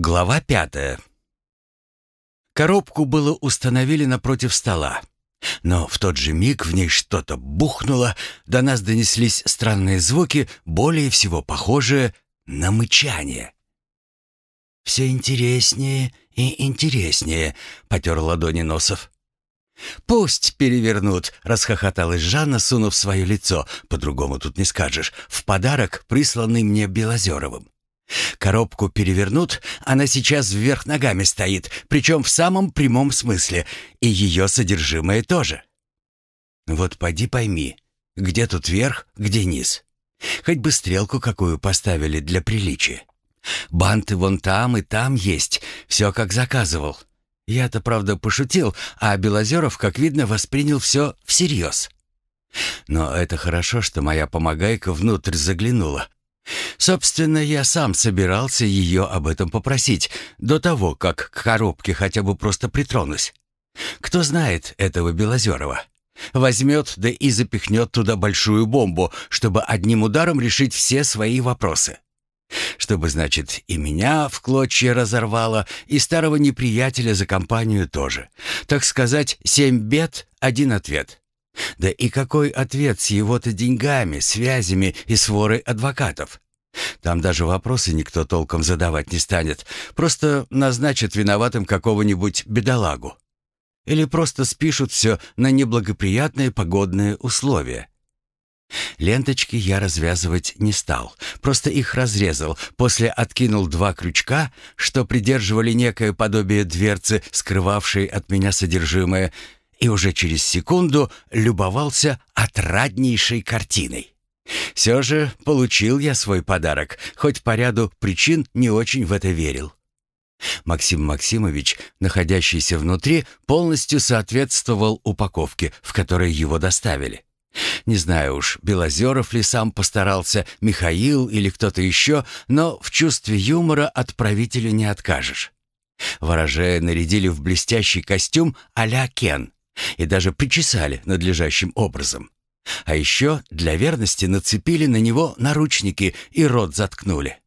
Глава пятая. Коробку было установили напротив стола. Но в тот же миг в ней что-то бухнуло, до нас донеслись странные звуки, более всего похожие на мычание. «Все интереснее и интереснее», — потер ладони Носов. «Пусть перевернут», — расхохоталась Жанна, сунув свое лицо, по-другому тут не скажешь, в подарок, присланный мне Белозеровым. Коробку перевернут, она сейчас вверх ногами стоит, причем в самом прямом смысле, и ее содержимое тоже. Вот поди пойми, где тут верх, где низ. Хоть бы стрелку какую поставили для приличия. Банты вон там и там есть, все как заказывал. Я-то, правда, пошутил, а Белозеров, как видно, воспринял все всерьез. Но это хорошо, что моя помогайка внутрь заглянула. Собственно, я сам собирался ее об этом попросить, до того, как к коробке хотя бы просто притронусь. Кто знает этого Белозерова? Возьмет, да и запихнет туда большую бомбу, чтобы одним ударом решить все свои вопросы. Чтобы, значит, и меня в клочья разорвало, и старого неприятеля за компанию тоже. Так сказать, семь бед, один ответ. Да и какой ответ с его-то деньгами, связями и сворой адвокатов? Там даже вопросы никто толком задавать не станет. Просто назначат виноватым какого-нибудь бедолагу. Или просто спишут все на неблагоприятные погодные условия. Ленточки я развязывать не стал, просто их разрезал, после откинул два крючка, что придерживали некое подобие дверцы, скрывавшей от меня содержимое, и уже через секунду любовался отраднейшей картиной. Все же получил я свой подарок, хоть по ряду причин не очень в это верил. Максим Максимович, находящийся внутри, полностью соответствовал упаковке, в которой его доставили. Не знаю уж, Белозеров ли сам постарался, Михаил или кто-то еще, но в чувстве юмора отправителю не откажешь. Ворожея нарядили в блестящий костюм а-ля Кен и даже причесали надлежащим образом. А еще для верности нацепили на него наручники и рот заткнули.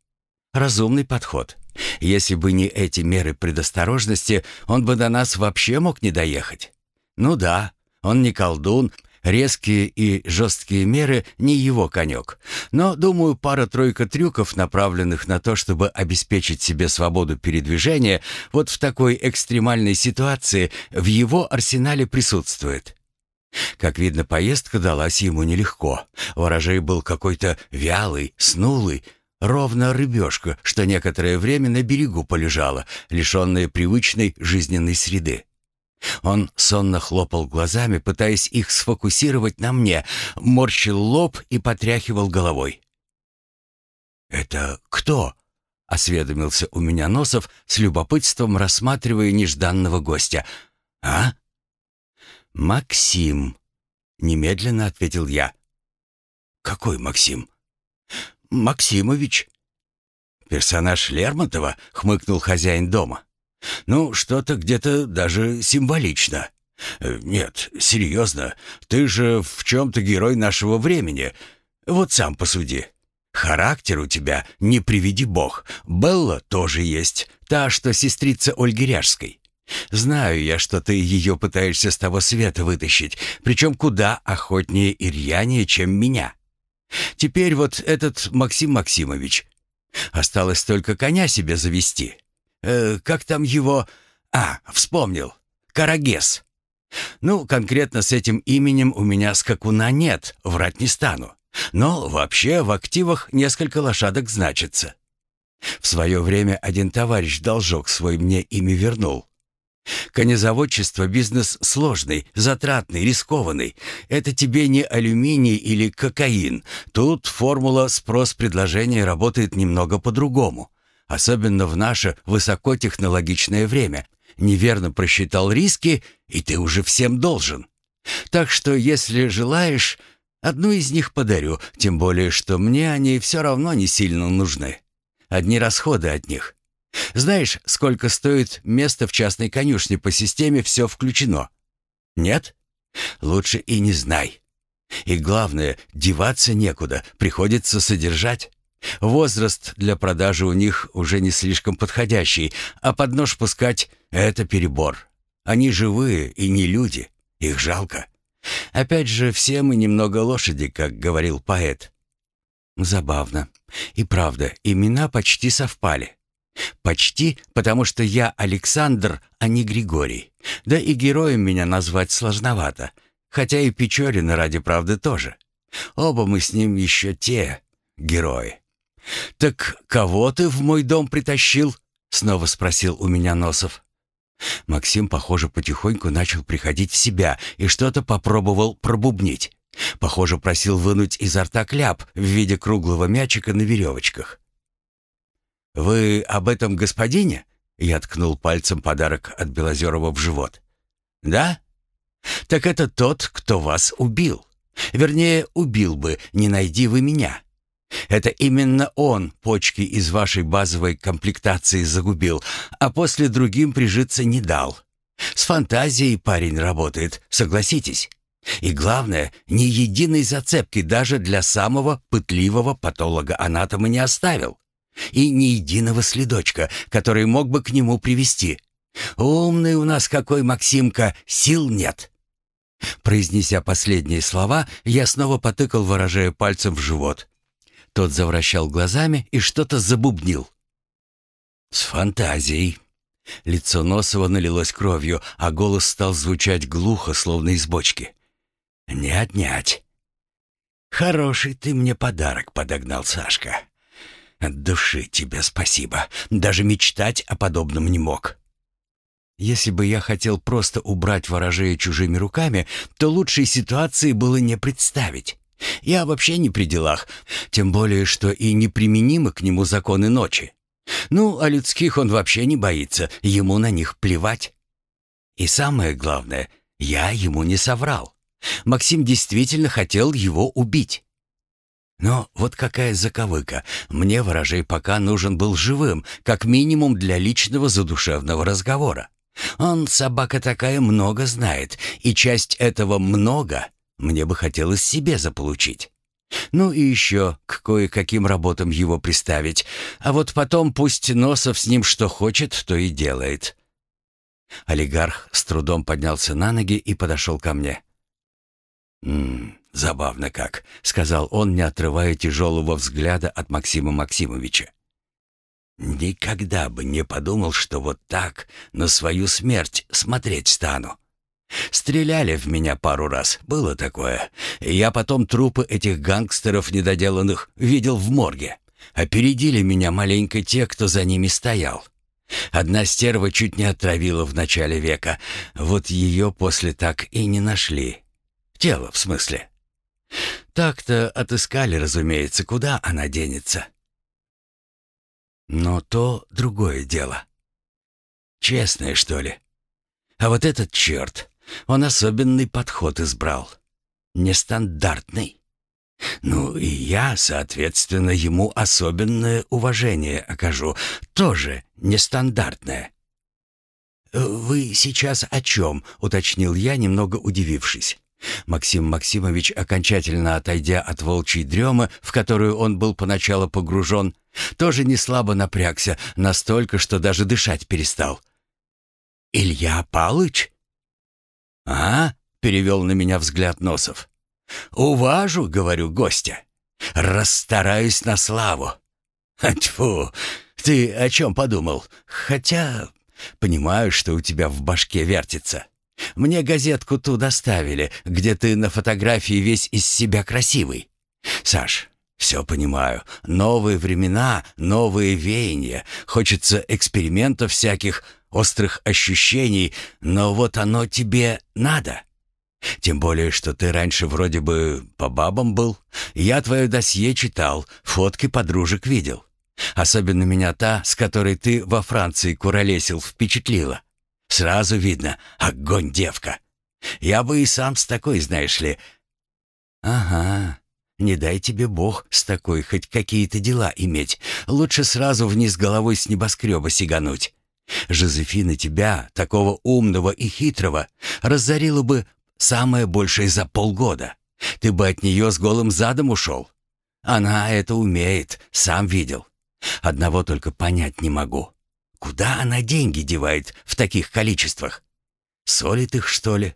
Разумный подход. Если бы не эти меры предосторожности, он бы до нас вообще мог не доехать. Ну да, он не колдун, резкие и жесткие меры не его конек. Но, думаю, пара-тройка трюков, направленных на то, чтобы обеспечить себе свободу передвижения, вот в такой экстремальной ситуации в его арсенале присутствует. Как видно, поездка далась ему нелегко. Ворожей был какой-то вялый, снулый, ровно рыбешка, что некоторое время на берегу полежала, лишенная привычной жизненной среды. Он сонно хлопал глазами, пытаясь их сфокусировать на мне, морщил лоб и потряхивал головой. «Это кто?» — осведомился у меня Носов с любопытством, рассматривая нежданного гостя. «А?» «Максим», — немедленно ответил я. «Какой Максим?» «Максимович». «Персонаж Лермонтова?» — хмыкнул хозяин дома. «Ну, что-то где-то даже символично». Э, «Нет, серьезно, ты же в чем-то герой нашего времени. Вот сам посуди. Характер у тебя, не приведи бог. Белла тоже есть, та, что сестрица Ольги Ряжской. Знаю я, что ты ее пытаешься с того света вытащить, причем куда охотнее и рьянее, чем меня. Теперь вот этот Максим Максимович. Осталось только коня себе завести. Э, как там его... А, вспомнил. Карагес. Ну, конкретно с этим именем у меня скакуна нет, врать не стану. Но вообще в активах несколько лошадок значится. В свое время один товарищ должок свой мне ими вернул. Конезаводчество – бизнес сложный, затратный, рискованный. Это тебе не алюминий или кокаин. Тут формула спрос-предложение работает немного по-другому. Особенно в наше высокотехнологичное время. Неверно просчитал риски, и ты уже всем должен. Так что, если желаешь, одну из них подарю, тем более, что мне они все равно не сильно нужны. Одни расходы от них – знаешь, сколько стоит место в частной конюшне по системе «все включено»? Нет? Лучше и не знай. И главное, деваться некуда, приходится содержать. Возраст для продажи у них уже не слишком подходящий, а под нож пускать — это перебор. Они живые и не люди, их жалко. Опять же, все мы немного лошади, как говорил поэт. Забавно. И правда, имена почти совпали. Почти, потому что я Александр, а не Григорий. Да и героем меня назвать сложновато, хотя и Печорина ради правды тоже. Оба мы с ним еще те герои. «Так кого ты в мой дом притащил?» — снова спросил у меня Носов. Максим, похоже, потихоньку начал приходить в себя и что-то попробовал пробубнить. Похоже, просил вынуть изо рта кляп в виде круглого мячика на веревочках. «Вы об этом господине?» Я ткнул пальцем подарок от Белозерова в живот. «Да? Так это тот, кто вас убил. Вернее, убил бы, не найди вы меня. Это именно он почки из вашей базовой комплектации загубил, а после другим прижиться не дал. С фантазией парень работает, согласитесь. И главное, ни единой зацепки даже для самого пытливого патолога-анатома не оставил. И ни единого следочка, который мог бы к нему привести. Умный у нас какой Максимка, сил нет. Произнеся последние слова, я снова потыкал, выражая пальцем в живот. Тот завращал глазами и что-то забубнил. «С фантазией». Лицо Носова налилось кровью, а голос стал звучать глухо, словно из бочки. «Не отнять». «Хороший ты мне подарок подогнал, Сашка. От души тебе спасибо. Даже мечтать о подобном не мог». Если бы я хотел просто убрать ворожея чужими руками, то лучшей ситуации было не представить. Я вообще не при делах, тем более, что и неприменимы к нему законы ночи. Ну, а людских он вообще не боится, ему на них плевать. И самое главное, я ему не соврал. Максим действительно хотел его убить. Но вот какая заковыка. Мне ворожей пока нужен был живым, как минимум для личного задушевного разговора. Он, собака такая, много знает, и часть этого «много» мне бы хотелось себе заполучить. Ну и еще к кое-каким работам его приставить, а вот потом пусть Носов с ним что хочет, то и делает. Олигарх с трудом поднялся на ноги и подошел ко мне. «М «Забавно как», — сказал он, не отрывая тяжелого взгляда от Максима Максимовича. «Никогда бы не подумал, что вот так на свою смерть смотреть стану. Стреляли в меня пару раз, было такое. Я потом трупы этих гангстеров недоделанных видел в морге. Опередили меня маленько те, кто за ними стоял. Одна стерва чуть не отравила в начале века. Вот ее после так и не нашли. Тело, в смысле. Так-то отыскали, разумеется, куда она денется. Но то другое дело. Честное, что ли? А вот этот черт, он особенный подход избрал. Нестандартный. Ну и я, соответственно, ему особенное уважение окажу. Тоже нестандартное. «Вы сейчас о чем?» — уточнил я, немного удивившись. Максим Максимович, окончательно отойдя от волчьей дремы, в которую он был поначалу погружен, тоже не слабо напрягся, настолько, что даже дышать перестал. «Илья Палыч?» «А?» — перевел на меня взгляд Носов. «Уважу, — говорю, — гостя. Расстараюсь на славу». «Тьфу! Ты о чем подумал? Хотя понимаю, что у тебя в башке вертится. Мне газетку ту доставили, где ты на фотографии весь из себя красивый. Саш, все понимаю. Новые времена, новые веяния. Хочется экспериментов всяких, острых ощущений, но вот оно тебе надо. Тем более, что ты раньше вроде бы по бабам был. Я твое досье читал, фотки подружек видел. Особенно меня та, с которой ты во Франции куролесил, впечатлила. Сразу видно, огонь девка. Я бы и сам с такой, знаешь ли. Ага, не дай тебе Бог с такой хоть какие-то дела иметь. Лучше сразу вниз головой с небоскреба сигануть. Жозефина тебя, такого умного и хитрого, разорила бы самое большее за полгода. Ты бы от нее с голым задом ушел. Она это умеет, сам видел. Одного только понять не могу. Куда она деньги девает в таких количествах? Солит их, что ли?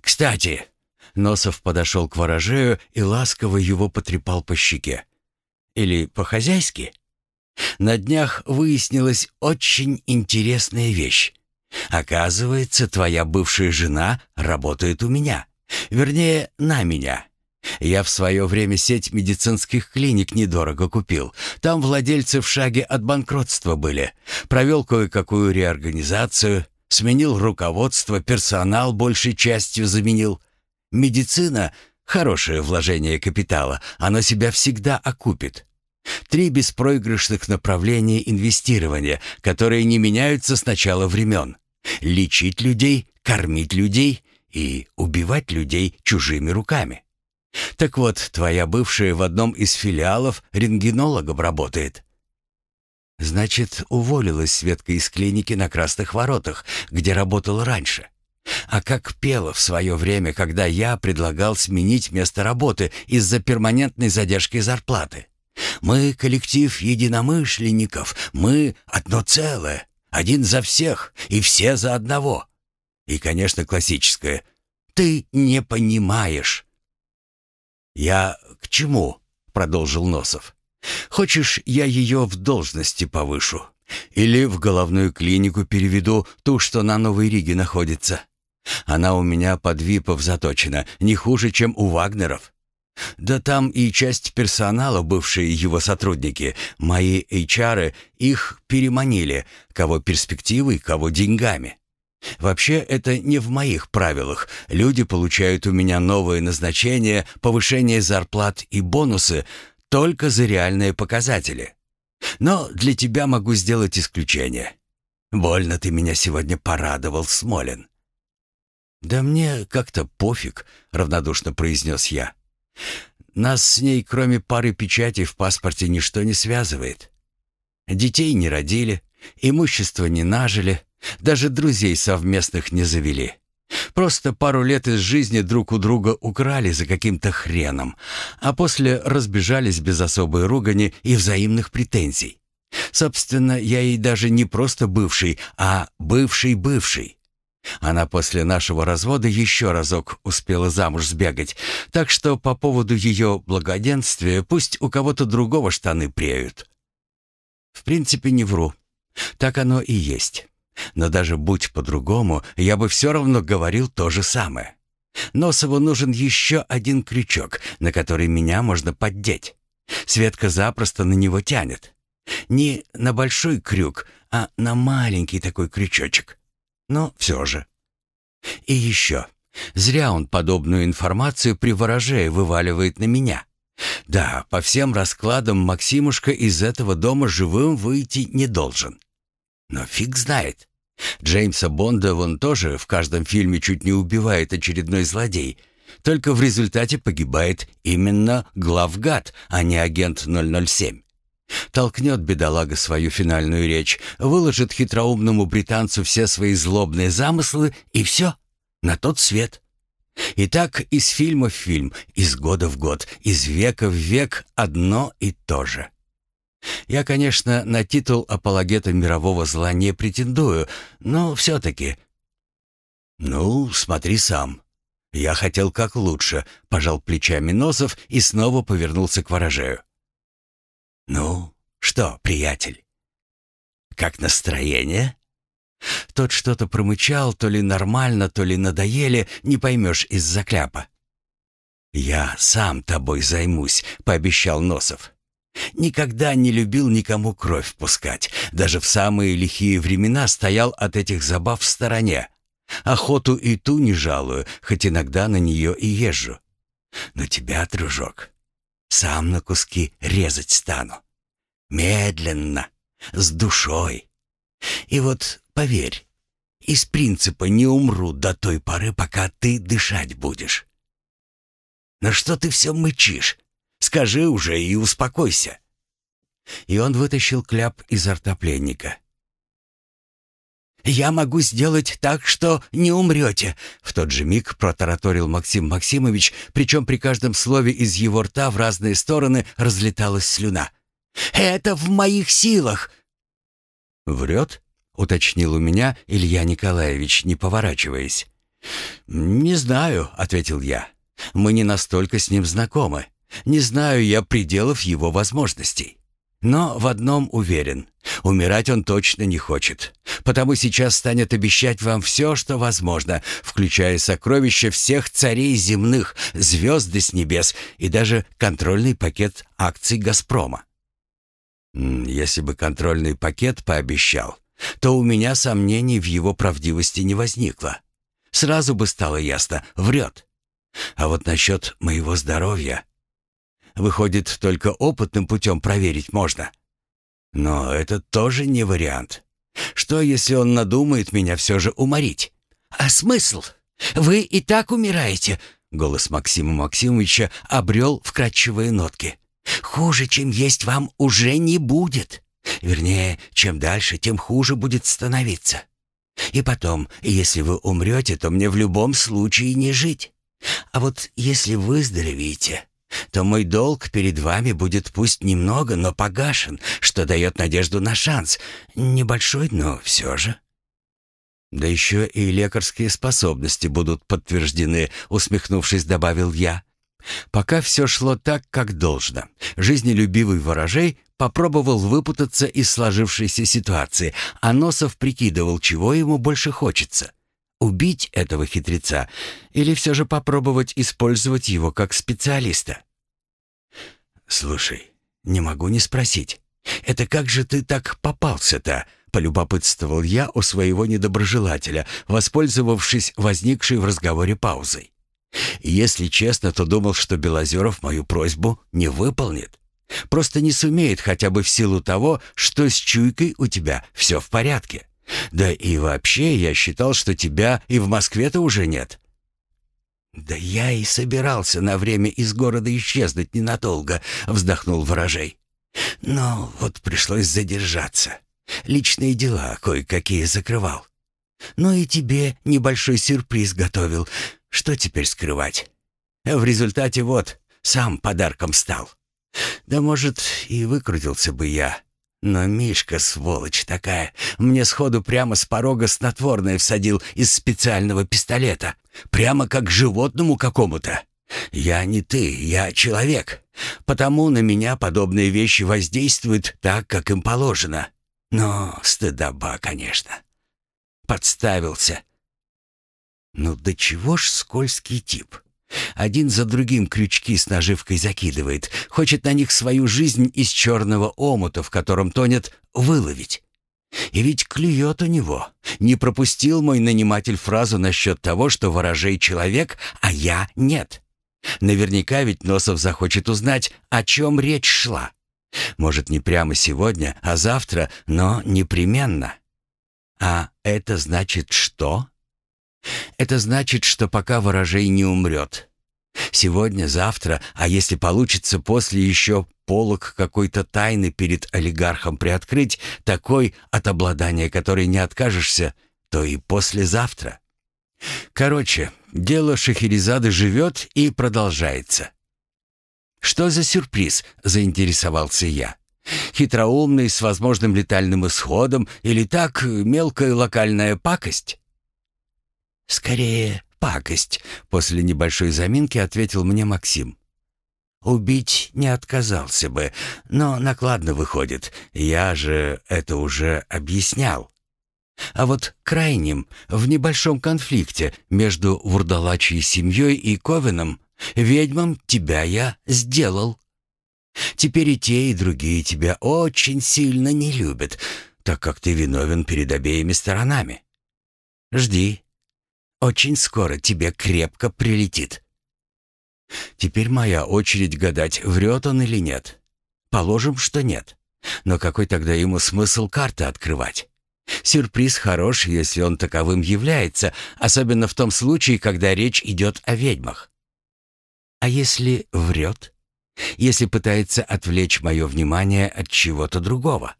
Кстати, Носов подошел к ворожею и ласково его потрепал по щеке. Или по-хозяйски? На днях выяснилась очень интересная вещь. Оказывается, твоя бывшая жена работает у меня. Вернее, на меня. Я в свое время сеть медицинских клиник недорого купил. Там владельцы в шаге от банкротства были. Провел кое-какую реорганизацию, сменил руководство, персонал большей частью заменил. Медицина — хорошее вложение капитала, оно себя всегда окупит. Три беспроигрышных направления инвестирования, которые не меняются с начала времен. Лечить людей, кормить людей и убивать людей чужими руками. Так вот, твоя бывшая в одном из филиалов рентгенологом работает. Значит, уволилась Светка из клиники на Красных Воротах, где работала раньше. А как пела в свое время, когда я предлагал сменить место работы из-за перманентной задержки зарплаты. Мы коллектив единомышленников, мы одно целое, один за всех и все за одного. И, конечно, классическое «ты не понимаешь». «Я к чему?» — продолжил Носов. «Хочешь, я ее в должности повышу? Или в головную клинику переведу, ту, что на Новой Риге находится? Она у меня под ВИПов заточена, не хуже, чем у Вагнеров. Да там и часть персонала, бывшие его сотрудники, мои HR, их переманили, кого перспективой, кого деньгами. Вообще, это не в моих правилах. Люди получают у меня новые назначения, повышение зарплат и бонусы только за реальные показатели. Но для тебя могу сделать исключение. Больно ты меня сегодня порадовал, Смолин. «Да мне как-то пофиг», — равнодушно произнес я. Нас с ней, кроме пары печатей в паспорте, ничто не связывает. Детей не родили, имущество не нажили, даже друзей совместных не завели. Просто пару лет из жизни друг у друга украли за каким-то хреном, а после разбежались без особой ругани и взаимных претензий. Собственно, я ей даже не просто бывший, а бывший-бывший. Она после нашего развода еще разок успела замуж сбегать, так что по поводу ее благоденствия пусть у кого-то другого штаны преют. В принципе, не вру. Так оно и есть. Но даже будь по-другому, я бы все равно говорил то же самое. Носову нужен еще один крючок, на который меня можно поддеть. Светка запросто на него тянет. Не на большой крюк, а на маленький такой крючочек но все же. И еще. Зря он подобную информацию при ворожее вываливает на меня. Да, по всем раскладам Максимушка из этого дома живым выйти не должен. Но фиг знает. Джеймса Бонда вон тоже в каждом фильме чуть не убивает очередной злодей. Только в результате погибает именно главгад, а не агент 007. Толкнет бедолага свою финальную речь, выложит хитроумному британцу все свои злобные замыслы, и все, на тот свет. И так из фильма в фильм, из года в год, из века в век одно и то же. Я, конечно, на титул апологета мирового зла не претендую, но все-таки... «Ну, смотри сам. Я хотел как лучше», — пожал плечами Носов и снова повернулся к ворожею. «Ну, что, приятель? Как настроение?» Тот что-то промычал, то ли нормально, то ли надоели, не поймешь из-за кляпа. «Я сам тобой займусь», — пообещал Носов. «Никогда не любил никому кровь пускать. Даже в самые лихие времена стоял от этих забав в стороне. Охоту и ту не жалую, хоть иногда на нее и езжу. Но тебя, дружок, сам на куски резать стану. Медленно, с душой. И вот поверь, из принципа не умру до той поры, пока ты дышать будешь. На что ты все мычишь? Скажи уже и успокойся. И он вытащил кляп изо рта пленника. «Я могу сделать так, что не умрете», — в тот же миг протараторил Максим Максимович, причем при каждом слове из его рта в разные стороны разлеталась слюна. «Это в моих силах!» «Врет?» — уточнил у меня Илья Николаевич, не поворачиваясь. «Не знаю», — ответил я. «Мы не настолько с ним знакомы. Не знаю я пределов его возможностей. Но в одном уверен. Умирать он точно не хочет. Потому сейчас станет обещать вам все, что возможно, включая сокровища всех царей земных, звезды с небес и даже контрольный пакет акций «Газпрома». Если бы контрольный пакет пообещал, то у меня сомнений в его правдивости не возникло. Сразу бы стало ясно, врет. А вот насчет моего здоровья... Выходит, только опытным путем проверить можно. Но это тоже не вариант. Что, если он надумает меня все же уморить? А смысл? Вы и так умираете. Голос Максима Максимовича обрел вкрадчивые нотки. Хуже, чем есть вам, уже не будет. Вернее, чем дальше, тем хуже будет становиться. И потом, если вы умрете, то мне в любом случае не жить. А вот если выздоровеете, то мой долг перед вами будет пусть немного, но погашен, что дает надежду на шанс. Небольшой, но все же. Да еще и лекарские способности будут подтверждены, усмехнувшись, добавил я. Пока все шло так, как должно. Жизнелюбивый ворожей попробовал выпутаться из сложившейся ситуации, а Носов прикидывал, чего ему больше хочется. Убить этого хитреца или все же попробовать использовать его как специалиста? «Слушай, не могу не спросить. Это как же ты так попался-то?» — полюбопытствовал я у своего недоброжелателя, воспользовавшись возникшей в разговоре паузой. Если честно, то думал, что Белозеров мою просьбу не выполнит. Просто не сумеет хотя бы в силу того, что с чуйкой у тебя все в порядке. Да и вообще я считал, что тебя и в Москве-то уже нет. «Да я и собирался на время из города исчезнуть ненадолго», — вздохнул ворожей. «Но вот пришлось задержаться. Личные дела кое-какие закрывал. Но и тебе небольшой сюрприз готовил. Что теперь скрывать? В результате вот, сам подарком стал. Да, может, и выкрутился бы я. Но Мишка, сволочь такая, мне сходу прямо с порога снотворное всадил из специального пистолета. Прямо как животному какому-то. Я не ты, я человек. Потому на меня подобные вещи воздействуют так, как им положено. Но стыдоба, конечно. Подставился. Ну до чего ж скользкий тип? Один за другим крючки с наживкой закидывает. Хочет на них свою жизнь из черного омута, в котором тонет, выловить. И ведь клюет у него. Не пропустил мой наниматель фразу насчет того, что ворожей человек, а я нет. Наверняка ведь Носов захочет узнать, о чем речь шла. Может, не прямо сегодня, а завтра, но непременно. А это значит что? Это значит, что пока ворожей не умрет. Сегодня, завтра, а если получится после еще полок какой-то тайны перед олигархом приоткрыть, такой, от обладания которой не откажешься, то и послезавтра. Короче, дело Шахерезады живет и продолжается. «Что за сюрприз?» — заинтересовался я. «Хитроумный, с возможным летальным исходом или так, мелкая локальная пакость?» «Скорее, пакость», — после небольшой заминки ответил мне Максим. «Убить не отказался бы, но накладно выходит. Я же это уже объяснял. А вот крайним, в небольшом конфликте между вурдалачьей семьей и Ковеном, ведьмам тебя я сделал. Теперь и те, и другие тебя очень сильно не любят, так как ты виновен перед обеими сторонами. Жди, очень скоро тебе крепко прилетит. Теперь моя очередь гадать, врет он или нет. Положим, что нет. Но какой тогда ему смысл карты открывать? Сюрприз хорош, если он таковым является, особенно в том случае, когда речь идет о ведьмах. А если врет? Если пытается отвлечь мое внимание от чего-то другого?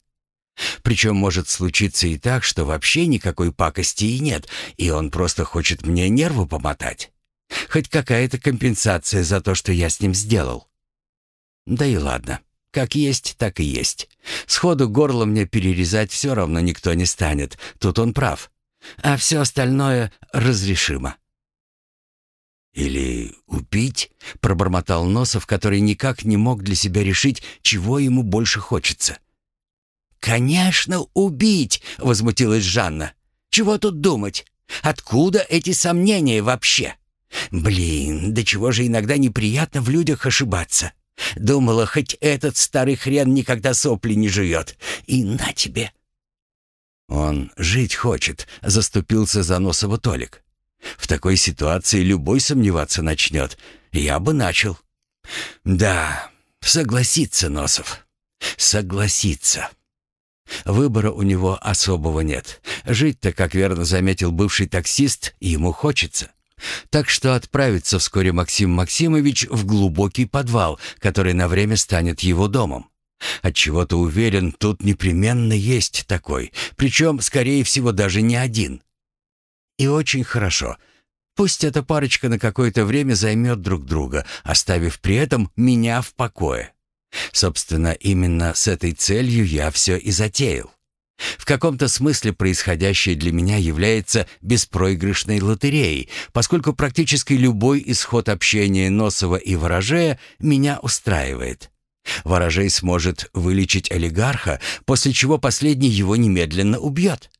Причем может случиться и так, что вообще никакой пакости и нет, и он просто хочет мне нервы помотать. Хоть какая-то компенсация за то, что я с ним сделал. Да и ладно. Как есть, так и есть. Сходу горло мне перерезать все равно никто не станет. Тут он прав. А все остальное разрешимо. «Или убить?» — пробормотал Носов, который никак не мог для себя решить, чего ему больше хочется. «Конечно, убить!» — возмутилась Жанна. «Чего тут думать? Откуда эти сомнения вообще? Блин, до чего же иногда неприятно в людях ошибаться. Думала, хоть этот старый хрен никогда сопли не жует. И на тебе!» «Он жить хочет», — заступился за Носова Толик. «В такой ситуации любой сомневаться начнет. Я бы начал». «Да, согласится Носов. Согласится». Выбора у него особого нет. Жить-то, как верно заметил бывший таксист, ему хочется. Так что отправится вскоре Максим Максимович в глубокий подвал, который на время станет его домом. Отчего-то уверен, тут непременно есть такой, причем, скорее всего, даже не один. И очень хорошо. Пусть эта парочка на какое-то время займет друг друга, оставив при этом меня в покое. Собственно, именно с этой целью я все и затеял. В каком-то смысле происходящее для меня является беспроигрышной лотереей, поскольку практически любой исход общения Носова и Ворожея меня устраивает. Ворожей сможет вылечить олигарха, после чего последний его немедленно убьет.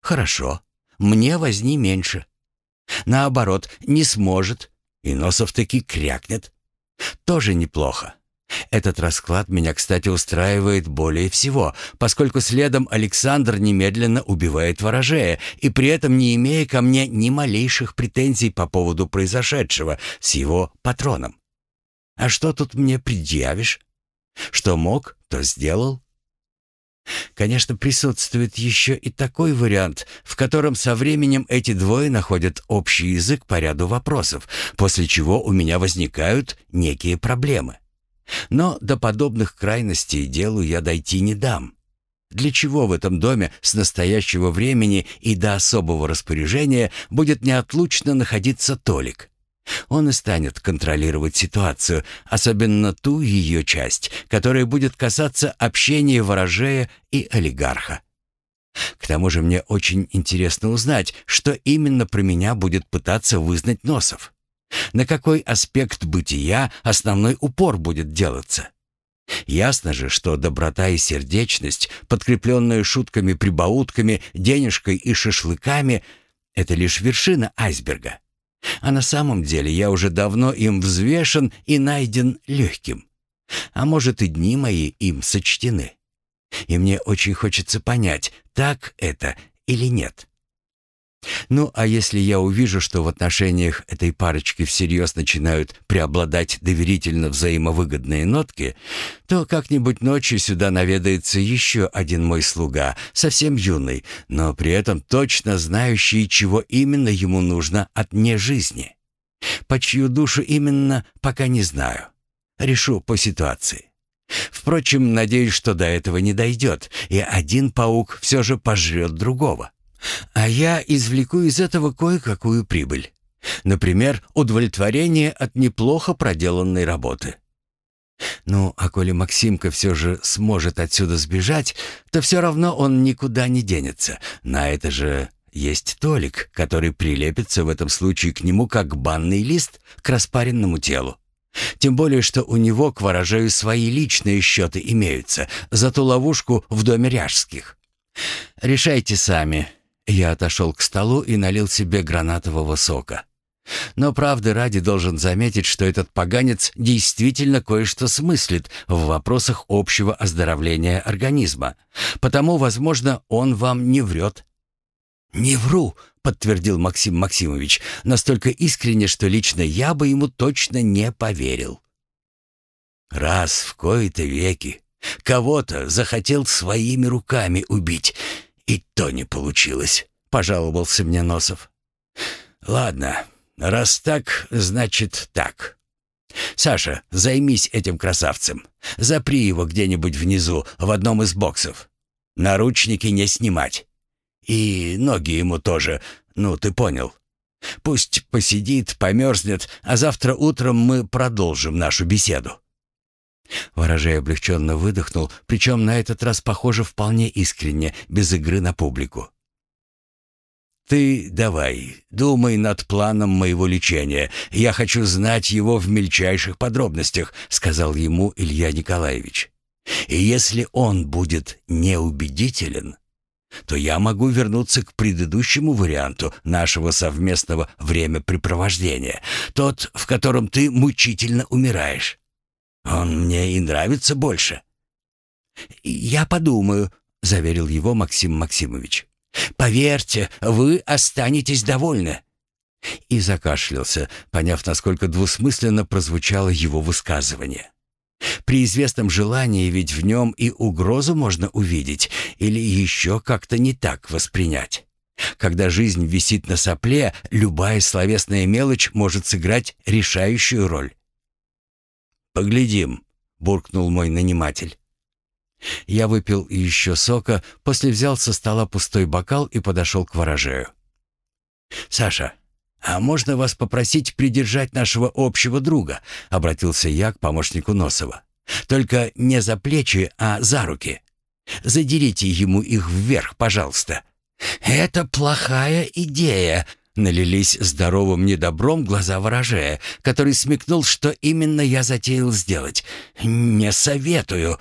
Хорошо, мне возни меньше. Наоборот, не сможет, и Носов таки крякнет. Тоже неплохо. Этот расклад меня, кстати, устраивает более всего, поскольку следом Александр немедленно убивает ворожея, и при этом не имея ко мне ни малейших претензий по поводу произошедшего с его патроном. А что тут мне предъявишь? Что мог, то сделал. Конечно, присутствует еще и такой вариант, в котором со временем эти двое находят общий язык по ряду вопросов, после чего у меня возникают некие проблемы. Но до подобных крайностей делу я дойти не дам. Для чего в этом доме с настоящего времени и до особого распоряжения будет неотлучно находиться Толик? Он и станет контролировать ситуацию, особенно ту ее часть, которая будет касаться общения ворожея и олигарха. К тому же мне очень интересно узнать, что именно про меня будет пытаться вызнать Носов. На какой аспект бытия основной упор будет делаться? Ясно же, что доброта и сердечность, подкрепленные шутками-прибаутками, денежкой и шашлыками, это лишь вершина айсберга. А на самом деле я уже давно им взвешен и найден легким. А может и дни мои им сочтены. И мне очень хочется понять, так это или нет. Ну, а если я увижу, что в отношениях этой парочки всерьез начинают преобладать доверительно взаимовыгодные нотки, то как-нибудь ночью сюда наведается еще один мой слуга, совсем юный, но при этом точно знающий, чего именно ему нужно от нежизни. По чью душу именно, пока не знаю. Решу по ситуации. Впрочем, надеюсь, что до этого не дойдет, и один паук все же пожрет другого. А я извлеку из этого кое-какую прибыль. Например, удовлетворение от неплохо проделанной работы. Ну, а коли Максимка все же сможет отсюда сбежать, то все равно он никуда не денется. На это же есть Толик, который прилепится в этом случае к нему как банный лист к распаренному телу. Тем более, что у него к ворожею свои личные счеты имеются за ту ловушку в доме Ряжских. Решайте сами, я отошел к столу и налил себе гранатового сока. Но правды ради должен заметить, что этот поганец действительно кое-что смыслит в вопросах общего оздоровления организма. Потому, возможно, он вам не врет. «Не вру», — подтвердил Максим Максимович, настолько искренне, что лично я бы ему точно не поверил. «Раз в кои-то веки кого-то захотел своими руками убить, «И то не получилось», — пожаловался мне Носов. «Ладно, раз так, значит так. Саша, займись этим красавцем. Запри его где-нибудь внизу, в одном из боксов. Наручники не снимать. И ноги ему тоже, ну, ты понял. Пусть посидит, померзнет, а завтра утром мы продолжим нашу беседу». Ворожей облегченно выдохнул, причем на этот раз, похоже, вполне искренне, без игры на публику. «Ты давай, думай над планом моего лечения. Я хочу знать его в мельчайших подробностях», — сказал ему Илья Николаевич. «И если он будет неубедителен, то я могу вернуться к предыдущему варианту нашего совместного времяпрепровождения, тот, в котором ты мучительно умираешь. Он мне и нравится больше». «Я подумаю», — заверил его Максим Максимович. «Поверьте, вы останетесь довольны». И закашлялся, поняв, насколько двусмысленно прозвучало его высказывание. При известном желании ведь в нем и угрозу можно увидеть или еще как-то не так воспринять. Когда жизнь висит на сопле, любая словесная мелочь может сыграть решающую роль. «Поглядим», — буркнул мой наниматель. Я выпил еще сока, после взял со стола пустой бокал и подошел к ворожею. «Саша, а можно вас попросить придержать нашего общего друга?» — обратился я к помощнику Носова. «Только не за плечи, а за руки. Задерите ему их вверх, пожалуйста». «Это плохая идея», — налились здоровым недобром глаза ворожея, который смекнул, что именно я затеял сделать. «Не советую»,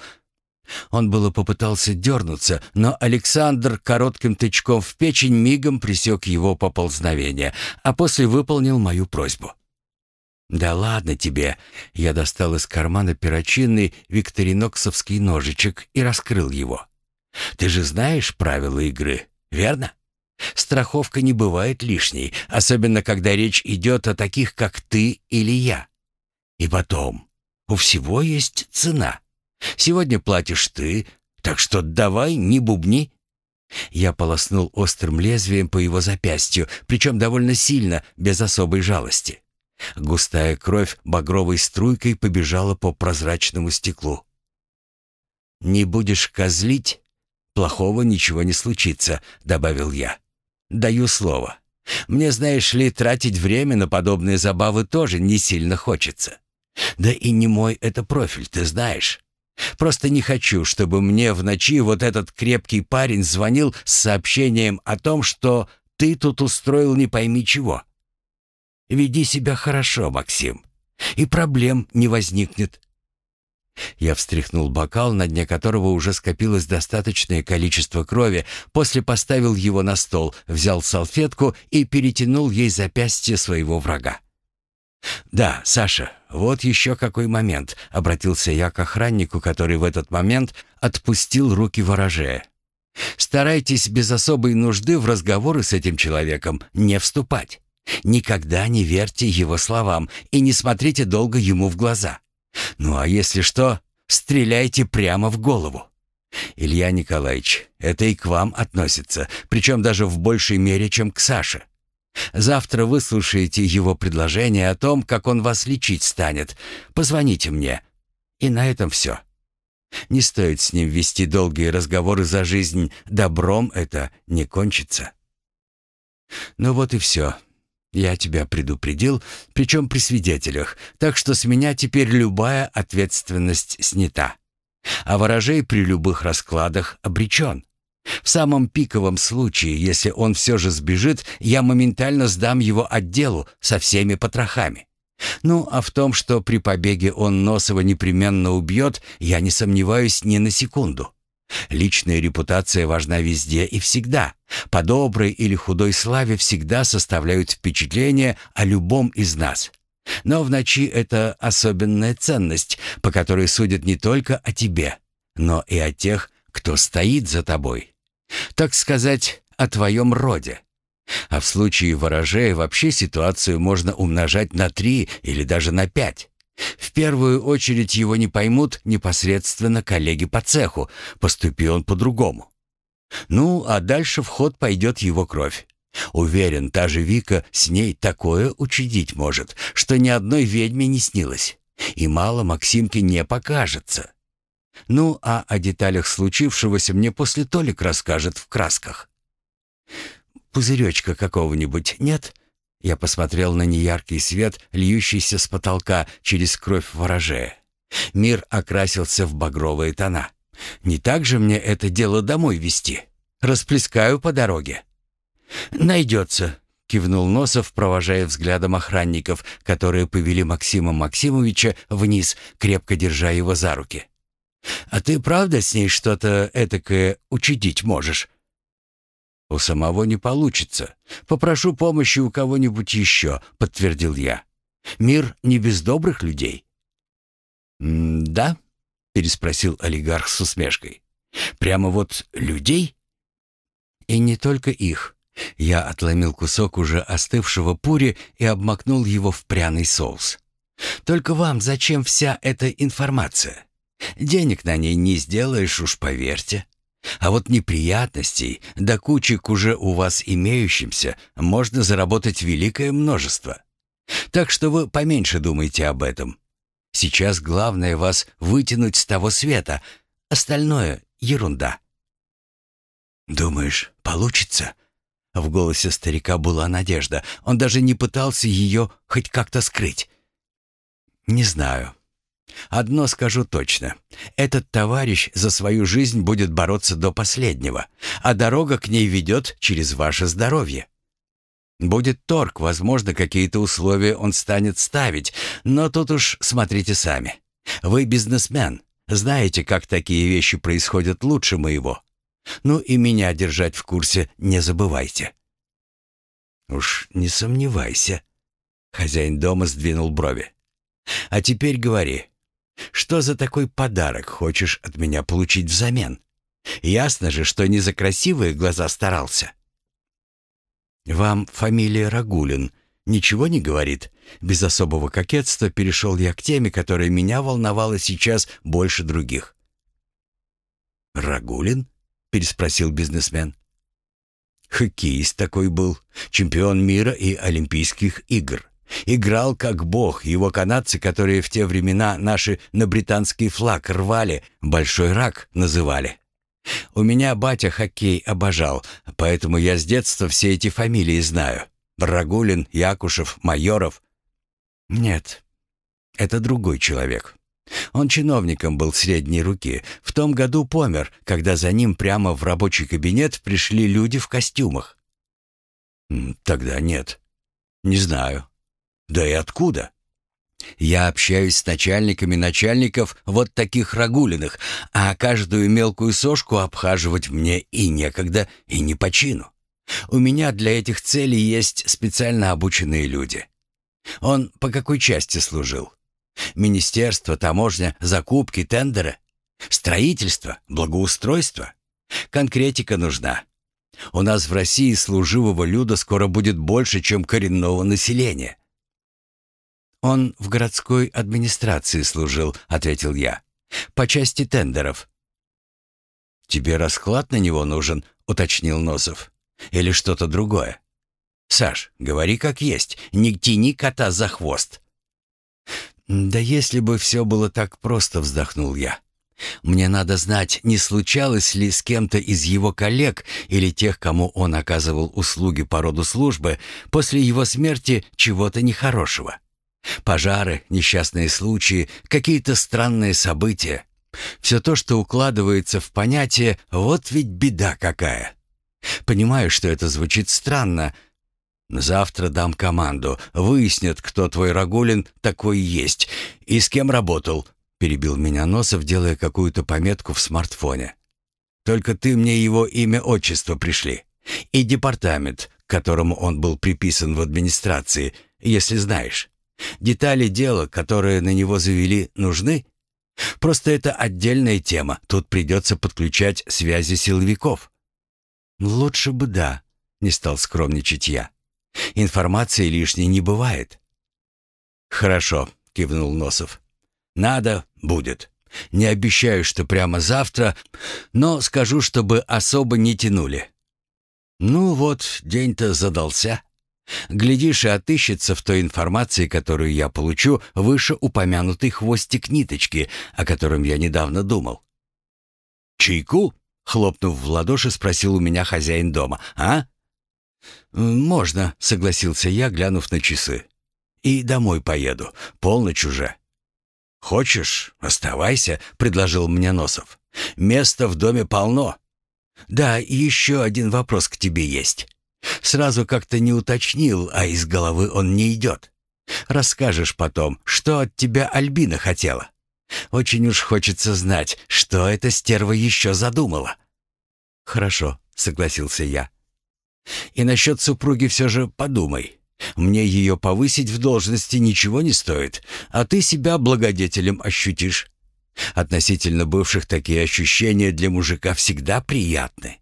он было попытался дернуться, но Александр коротким тычком в печень мигом пресек его поползновение, а после выполнил мою просьбу. «Да ладно тебе!» Я достал из кармана перочинный викториноксовский ножичек и раскрыл его. «Ты же знаешь правила игры, верно? Страховка не бывает лишней, особенно когда речь идет о таких, как ты или я. И потом, у всего есть цена». Сегодня платишь ты, так что давай, не бубни». Я полоснул острым лезвием по его запястью, причем довольно сильно, без особой жалости. Густая кровь багровой струйкой побежала по прозрачному стеклу. «Не будешь козлить, плохого ничего не случится», — добавил я. «Даю слово. Мне, знаешь ли, тратить время на подобные забавы тоже не сильно хочется. Да и не мой это профиль, ты знаешь. Просто не хочу, чтобы мне в ночи вот этот крепкий парень звонил с сообщением о том, что ты тут устроил не пойми чего. Веди себя хорошо, Максим, и проблем не возникнет. Я встряхнул бокал, на дне которого уже скопилось достаточное количество крови, после поставил его на стол, взял салфетку и перетянул ей запястье своего врага. «Да, Саша, вот еще какой момент», — обратился я к охраннику, который в этот момент отпустил руки ворожея. «Старайтесь без особой нужды в разговоры с этим человеком не вступать. Никогда не верьте его словам и не смотрите долго ему в глаза. Ну а если что, стреляйте прямо в голову». «Илья Николаевич, это и к вам относится, причем даже в большей мере, чем к Саше. Завтра выслушаете его предложение о том, как он вас лечить станет. Позвоните мне. И на этом все. Не стоит с ним вести долгие разговоры за жизнь. Добром это не кончится. Ну вот и все. Я тебя предупредил, причем при свидетелях, так что с меня теперь любая ответственность снята. А ворожей при любых раскладах обречен. В самом пиковом случае, если он все же сбежит, я моментально сдам его отделу со всеми потрохами. Ну, а в том, что при побеге он Носова непременно убьет, я не сомневаюсь ни на секунду. Личная репутация важна везде и всегда. По доброй или худой славе всегда составляют впечатление о любом из нас. Но в ночи это особенная ценность, по которой судят не только о тебе, но и о тех, кто стоит за тобой. Так сказать, о твоем роде. А в случае ворожея вообще ситуацию можно умножать на три или даже на пять. В первую очередь его не поймут непосредственно коллеги по цеху, поступи он по-другому. Ну, а дальше в ход пойдет его кровь. Уверен, та же Вика с ней такое учудить может, что ни одной ведьме не снилось. И мало Максимке не покажется. Ну, а о деталях случившегося мне после Толик расскажет в красках. «Пузыречка какого-нибудь нет?» Я посмотрел на неяркий свет, льющийся с потолка через кровь ворожея. Мир окрасился в багровые тона. «Не так же мне это дело домой вести? Расплескаю по дороге». «Найдется», — кивнул Носов, провожая взглядом охранников, которые повели Максима Максимовича вниз, крепко держа его за руки. «А ты правда с ней что-то этакое учудить можешь?» «У самого не получится. Попрошу помощи у кого-нибудь еще», — подтвердил я. «Мир не без добрых людей». «Да?» — переспросил олигарх с усмешкой. «Прямо вот людей?» «И не только их». Я отломил кусок уже остывшего пури и обмакнул его в пряный соус. «Только вам зачем вся эта информация? Денег на ней не сделаешь, уж поверьте. А вот неприятностей, да кучи к уже у вас имеющимся, можно заработать великое множество. Так что вы поменьше думайте об этом. Сейчас главное вас вытянуть с того света, остальное — ерунда. «Думаешь, получится?» В голосе старика была надежда. Он даже не пытался ее хоть как-то скрыть. «Не знаю. Одно скажу точно. Этот товарищ за свою жизнь будет бороться до последнего, а дорога к ней ведет через ваше здоровье. Будет торг, возможно, какие-то условия он станет ставить, но тут уж смотрите сами. Вы бизнесмен, знаете, как такие вещи происходят лучше моего. Ну и меня держать в курсе не забывайте. Уж не сомневайся. Хозяин дома сдвинул брови. А теперь говори, что за такой подарок хочешь от меня получить взамен? Ясно же, что не за красивые глаза старался. «Вам фамилия Рагулин ничего не говорит?» Без особого кокетства перешел я к теме, которая меня волновала сейчас больше других. «Рагулин?» — переспросил бизнесмен. «Хоккеист такой был, чемпион мира и Олимпийских игр. Играл как бог, его канадцы, которые в те времена наши на британский флаг рвали, «большой рак» называли. У меня батя хоккей обожал, поэтому я с детства все эти фамилии знаю. Брагулин, Якушев, Майоров. Нет, это другой человек. Он чиновником был средней руки. В том году помер, когда за ним прямо в рабочий кабинет пришли люди в костюмах. Тогда нет. Не знаю. Да и откуда? Я общаюсь с начальниками начальников вот таких Рагулиных, а каждую мелкую сошку обхаживать мне и некогда, и не по чину. У меня для этих целей есть специально обученные люди. Он по какой части служил? Министерство, таможня, закупки, тендеры? Строительство, благоустройство? Конкретика нужна. У нас в России служивого люда скоро будет больше, чем коренного населения. «Он в городской администрации служил», — ответил я. «По части тендеров». «Тебе расклад на него нужен», — уточнил Носов. «Или что-то другое?» «Саш, говори как есть, не тяни кота за хвост». «Да если бы все было так просто», — вздохнул я. «Мне надо знать, не случалось ли с кем-то из его коллег или тех, кому он оказывал услуги по роду службы, после его смерти чего-то нехорошего. Пожары, несчастные случаи, какие-то странные события. Все то, что укладывается в понятие «вот ведь беда какая». Понимаю, что это звучит странно. Завтра дам команду. Выяснят, кто твой Рагулин такой есть и с кем работал. Перебил меня Носов, делая какую-то пометку в смартфоне. Только ты мне его имя-отчество пришли. И департамент, к которому он был приписан в администрации, если знаешь. Детали дела, которые на него завели, нужны? Просто это отдельная тема, тут придется подключать связи силовиков. Лучше бы да, не стал скромничать я. Информации лишней не бывает. Хорошо, кивнул Носов. Надо, будет. Не обещаю, что прямо завтра, но скажу, чтобы особо не тянули. Ну вот, день-то задался. Глядишь, и отыщется в той информации, которую я получу, выше упомянутый хвостик ниточки, о котором я недавно думал. «Чайку?» — хлопнув в ладоши, спросил у меня хозяин дома. «А?» «Можно», — согласился я, глянув на часы. «И домой поеду. Полночь уже». «Хочешь, оставайся», — предложил мне Носов. «Места в доме полно». «Да, еще один вопрос к тебе есть». Сразу как-то не уточнил, а из головы он не идет. Расскажешь потом, что от тебя Альбина хотела. Очень уж хочется знать, что эта стерва еще задумала. Хорошо, согласился я. И насчет супруги все же подумай. Мне ее повысить в должности ничего не стоит, а ты себя благодетелем ощутишь. Относительно бывших такие ощущения для мужика всегда приятны.